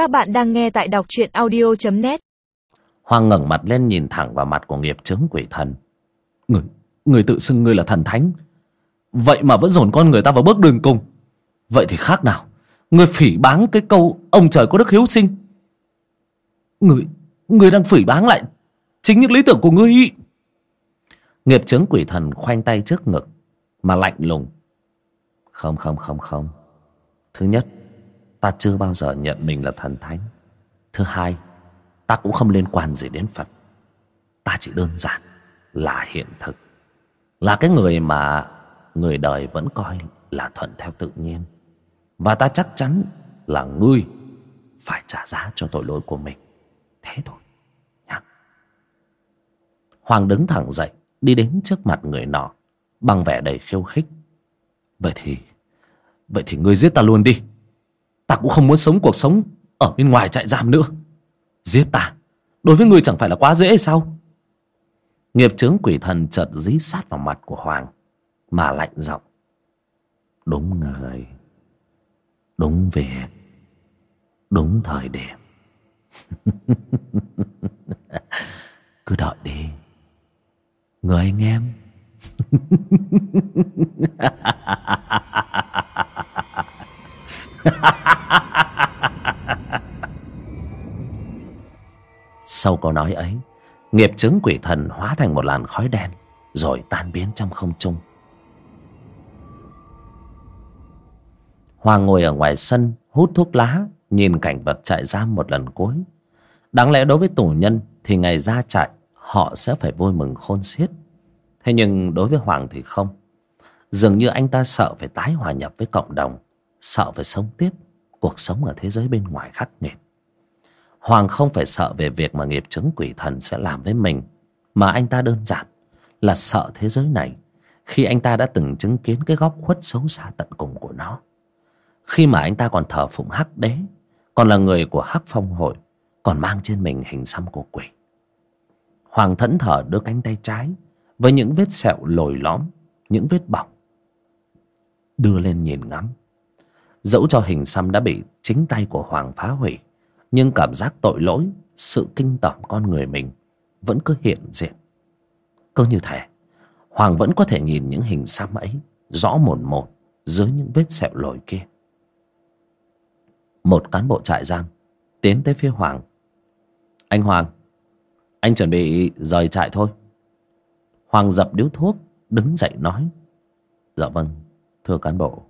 Các bạn đang nghe tại đọc truyện audio.net Hoàng ngẩng mặt lên nhìn thẳng vào mặt của nghiệp chứng quỷ thần. Người, người tự xưng ngươi là thần thánh. Vậy mà vẫn dồn con người ta vào bước đường cùng. Vậy thì khác nào? Người phỉ báng cái câu Ông trời có đức hiếu sinh. Người, người đang phỉ báng lại Chính những lý tưởng của ngươi Nghiệp chứng quỷ thần khoanh tay trước ngực Mà lạnh lùng. Không không không không. Thứ nhất Ta chưa bao giờ nhận mình là thần thánh. Thứ hai, Ta cũng không liên quan gì đến Phật. Ta chỉ đơn giản Là hiện thực. Là cái người mà Người đời vẫn coi là thuận theo tự nhiên. Và ta chắc chắn là ngươi Phải trả giá cho tội lỗi của mình. Thế thôi, nhá. Hoàng đứng thẳng dậy, Đi đến trước mặt người nọ, Bằng vẻ đầy khiêu khích. Vậy thì Vậy thì ngươi giết ta luôn đi. Ta cũng không muốn sống cuộc sống Ở bên ngoài trại giam nữa. Giết ta, Đối với ngươi chẳng phải là quá dễ hay sao? Nghiệp chướng quỷ thần chợt dí sát vào mặt của Hoàng, Mà lạnh giọng. Đúng người, Đúng việc, Đúng thời điểm. Cứ đợi đi. Người anh em. Sau câu nói ấy, Nghiệp chứng quỷ thần hóa thành một làn khói đen, Rồi tan biến trong không trung. Hoàng ngồi ở ngoài sân, Hút thuốc lá, Nhìn cảnh vật trại giam một lần cuối. Đáng lẽ đối với tù nhân Thì ngày ra trại, Họ sẽ phải vui mừng khôn xiết. Thế nhưng đối với Hoàng thì không. Dường như anh ta sợ phải tái hòa nhập với cộng đồng, Sợ phải sống tiếp, Cuộc sống ở thế giới bên ngoài khắc nghiệt. Hoàng không phải sợ về việc mà nghiệp chứng quỷ thần sẽ làm với mình, Mà anh ta đơn giản là sợ thế giới này Khi anh ta đã từng chứng kiến cái góc khuất xấu xa tận cùng của nó. Khi mà anh ta còn thờ phụng hắc đế, Còn là người của hắc phong hội, Còn mang trên mình hình xăm của quỷ. Hoàng thẫn thờ đưa cánh tay trái Với những vết sẹo lồi lõm, Những vết bỏng, Đưa lên nhìn ngắm. Dẫu cho hình xăm đã bị chính tay của Hoàng phá hủy nhưng cảm giác tội lỗi, sự kinh tởm con người mình vẫn cứ hiện diện. Cứ như thế, hoàng vẫn có thể nhìn những hình xăm ấy rõ mồn một dưới những vết sẹo lồi kia. Một cán bộ trại giam tiến tới phía hoàng. Anh hoàng, anh chuẩn bị rời trại thôi. Hoàng dập điếu thuốc, đứng dậy nói dạ vâng thưa cán bộ.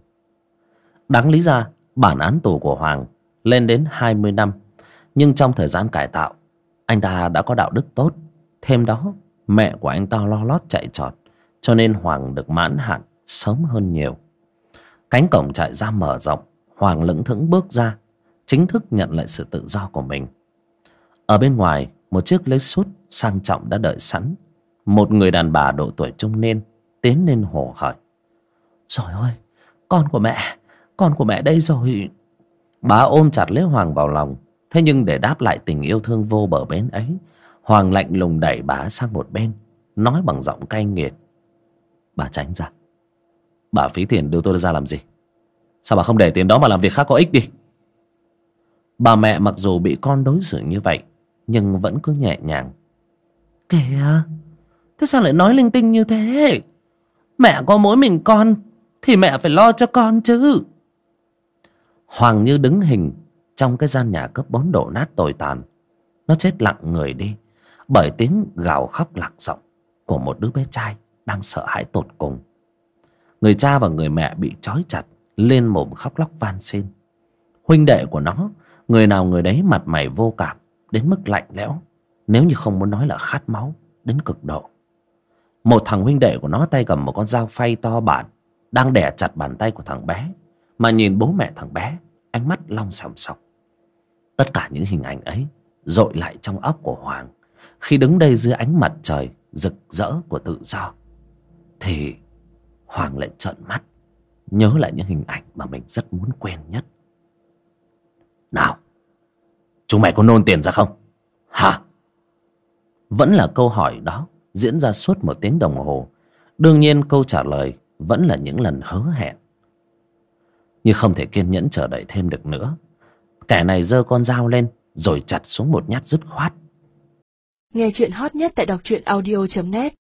Đáng lý ra, bản án tù của hoàng lên đến hai mươi năm nhưng trong thời gian cải tạo, anh ta đã có đạo đức tốt. Thêm đó, mẹ của anh ta lo lót chạy trọt, cho nên hoàng được mãn hạn sớm hơn nhiều. Cánh cổng trại ra mở rộng, hoàng lững thững bước ra, chính thức nhận lại sự tự do của mình. Ở bên ngoài, một chiếc lexus sang trọng đã đợi sẵn. Một người đàn bà độ tuổi trung niên tiến lên hồ hởi. Rồi ơi con của mẹ, con của mẹ đây rồi. Bà ôm chặt lấy hoàng vào lòng thế nhưng để đáp lại tình yêu thương vô bờ bến ấy, hoàng lạnh lùng đẩy bà sang một bên, nói bằng giọng cay nghiệt. Bà tránh ra. Bà phí tiền đưa tôi ra làm gì? Sao bà không để tiền đó mà làm việc khác có ích đi? Bà mẹ mặc dù bị con đối xử như vậy, nhưng vẫn cứ nhẹ nhàng. Kìa, thế sao lại nói linh tinh như thế? Mẹ có mỗi mình con, thì mẹ phải lo cho con chứ. Hoàng như đứng hình trong cái gian nhà cấp bốn đổ nát tồi tàn. Nó chết lặng người đi, bởi tiếng gào khóc lạc giọng của một đứa bé trai đang sợ hãi tột cùng. Người cha và người mẹ bị trói chặt, lên mồm khóc lóc van xin. Huynh đệ của nó, người nào người đấy mặt mày vô cảm, đến mức lạnh lẽo, nếu như không muốn nói là khát máu, đến cực độ. Một thằng huynh đệ của nó tay cầm một con dao phay to bản, đang đẻ chặt bàn tay của thằng bé, mà nhìn bố mẹ thằng bé, ánh mắt long sòng sọc tất cả những hình ảnh ấy dội lại trong óc của hoàng. Khi đứng đây dưới ánh mặt trời rực rỡ của tự do, thì hoàng lại trợn mắt, nhớ lại những hình ảnh mà mình rất muốn quen nhất. Nào chúng mày có nôn tiền ra không? Hả? Vẫn là câu hỏi đó diễn ra suốt một tiếng đồng hồ. Đương nhiên câu trả lời vẫn là những lần hứa hẹn. Nhưng không thể kiên nhẫn chờ đợi thêm được nữa kẻ này giơ con dao lên, rồi chặt xuống một nhát dứt khoát. Nghe chuyện hot nhất tại đọc truyện audio net.